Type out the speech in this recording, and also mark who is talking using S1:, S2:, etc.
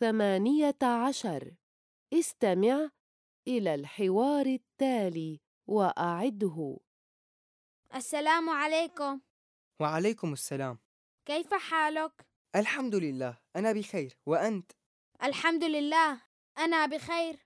S1: ثمانية عشر. استمع إلى الحوار التالي وأعده.
S2: السلام عليكم.
S3: وعليكم السلام.
S2: كيف حالك؟
S3: الحمد لله أنا بخير. وأنت؟
S2: الحمد لله أنا بخير.